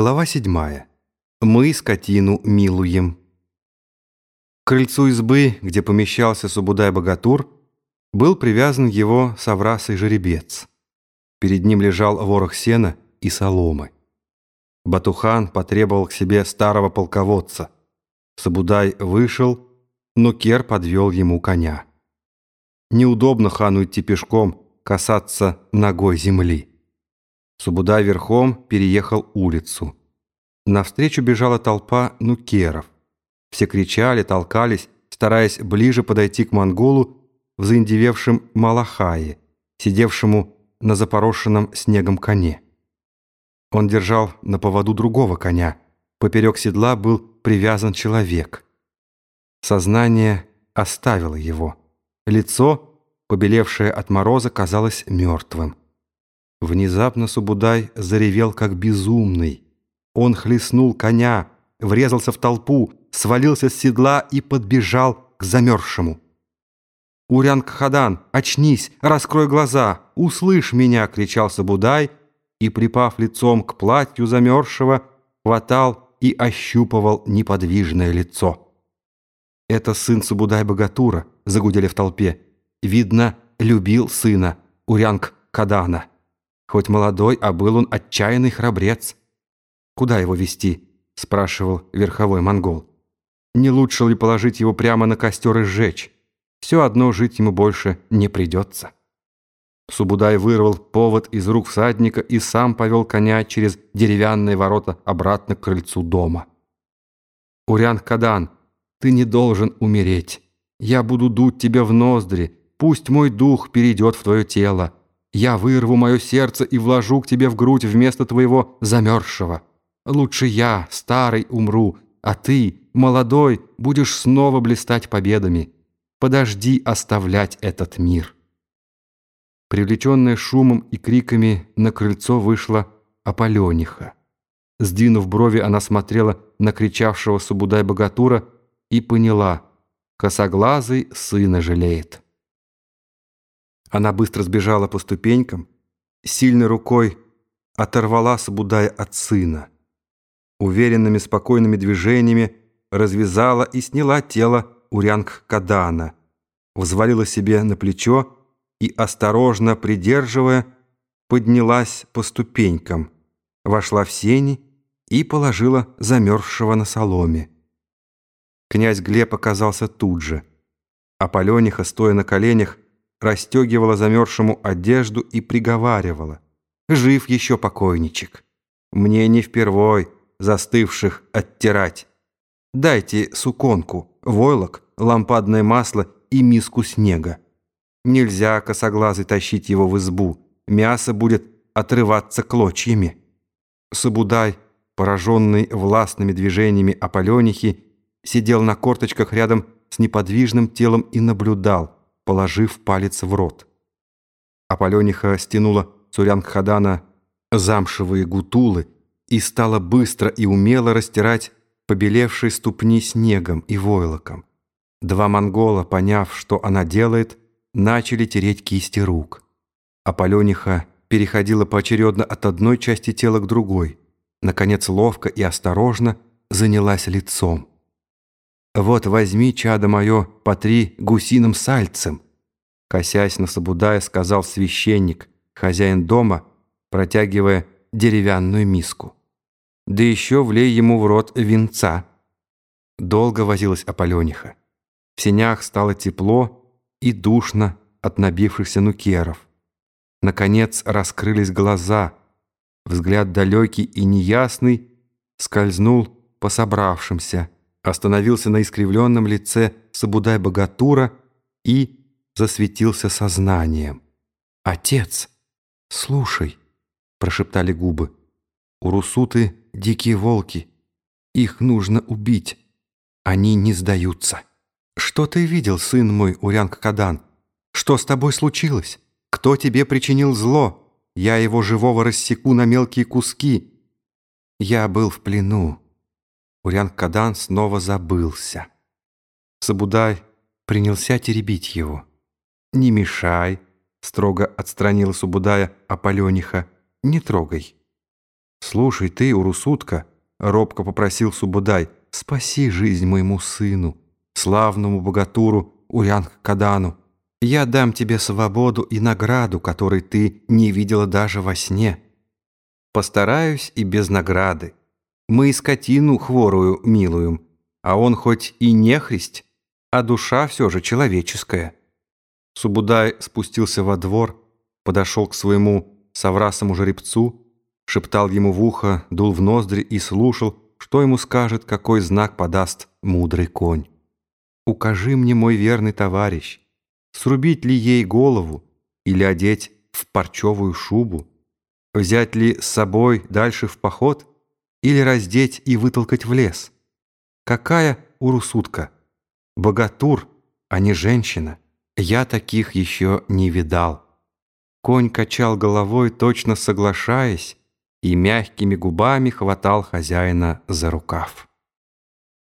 Глава седьмая. Мы скотину милуем. К крыльцу избы, где помещался Субудай-богатур, был привязан его соврасый жеребец. Перед ним лежал ворох сена и соломы. Батухан потребовал к себе старого полководца. Сабудай вышел, но Кер подвел ему коня. Неудобно хану идти пешком, касаться ногой земли. Субудай верхом переехал улицу. Навстречу бежала толпа нукеров. Все кричали, толкались, стараясь ближе подойти к монголу в заиндевевшем Малахае, сидевшему на запорошенном снегом коне. Он держал на поводу другого коня. Поперек седла был привязан человек. Сознание оставило его. Лицо, побелевшее от мороза, казалось мертвым. Внезапно Субудай заревел, как безумный. Он хлестнул коня, врезался в толпу, свалился с седла и подбежал к замерзшему. «Урянг-Хадан, очнись, раскрой глаза, услышь меня!» — кричал Сабудай и, припав лицом к платью замерзшего, хватал и ощупывал неподвижное лицо. «Это сын Сабудай-Богатура», — загудели в толпе. «Видно, любил сына, Урянг-Кадана». Хоть молодой, а был он отчаянный храбрец. «Куда его вести? спрашивал верховой монгол. «Не лучше ли положить его прямо на костер и сжечь? Все одно жить ему больше не придется». Субудай вырвал повод из рук всадника и сам повел коня через деревянные ворота обратно к крыльцу дома. «Урян Кадан, ты не должен умереть. Я буду дуть тебе в ноздри, пусть мой дух перейдет в твое тело. Я вырву мое сердце и вложу к тебе в грудь вместо твоего замерзшего. Лучше я, старый, умру, а ты, молодой, будешь снова блистать победами. Подожди оставлять этот мир». Привлеченная шумом и криками, на крыльцо вышла Аполениха. Сдвинув брови, она смотрела на кричавшего Субудай-богатура и поняла, косоглазый сына жалеет. Она быстро сбежала по ступенькам, сильной рукой оторвала Сабудая от сына. Уверенными спокойными движениями развязала и сняла тело Урянг-Кадана, взвалила себе на плечо и, осторожно придерживая, поднялась по ступенькам, вошла в сени и положила замерзшего на соломе. Князь Глеб оказался тут же. Аполениха, стоя на коленях, расстегивала замерзшему одежду и приговаривала. «Жив еще покойничек. Мне не впервой застывших оттирать. Дайте суконку, войлок, лампадное масло и миску снега. Нельзя косоглазый тащить его в избу, мясо будет отрываться клочьями». Сабудай, пораженный властными движениями Аполенихи, сидел на корточках рядом с неподвижным телом и наблюдал – положив палец в рот. Аполениха стянула Цурянг-Хадана замшевые гутулы и стала быстро и умело растирать побелевшие ступни снегом и войлоком. Два монгола, поняв, что она делает, начали тереть кисти рук. Аполениха переходила поочередно от одной части тела к другой. Наконец, ловко и осторожно занялась лицом. «Вот возьми, чадо мое, потри гусиным сальцем!» Косясь на Сабудая, сказал священник, хозяин дома, протягивая деревянную миску. «Да еще влей ему в рот венца!» Долго возилась Аполениха. В сенях стало тепло и душно от набившихся нукеров. Наконец раскрылись глаза. Взгляд далекий и неясный скользнул по собравшимся – остановился на искривленном лице Сабудай-богатура и засветился сознанием. «Отец, слушай!» — прошептали губы. «У Русуты дикие волки. Их нужно убить. Они не сдаются». «Что ты видел, сын мой, Урянг-Кадан? Что с тобой случилось? Кто тебе причинил зло? Я его живого рассеку на мелкие куски. Я был в плену. Урян-Кадан снова забылся. Сабудай принялся теребить его. «Не мешай», — строго отстранила Субудая Аполениха. «Не трогай». «Слушай ты, Урусутка», — робко попросил Субудай, «спаси жизнь моему сыну, славному богатуру Урянг-Кадану. Я дам тебе свободу и награду, которой ты не видела даже во сне. Постараюсь и без награды. Мы и скотину хворую милуем, а он хоть и нехристь, а душа все же человеческая». Субудай спустился во двор, подошел к своему соврасому жеребцу, шептал ему в ухо, дул в ноздри и слушал, что ему скажет, какой знак подаст мудрый конь. «Укажи мне, мой верный товарищ, срубить ли ей голову или одеть в парчевую шубу, взять ли с собой дальше в поход или раздеть и вытолкать в лес? Какая урусутка? Богатур, а не женщина. Я таких еще не видал». Конь качал головой, точно соглашаясь, и мягкими губами хватал хозяина за рукав.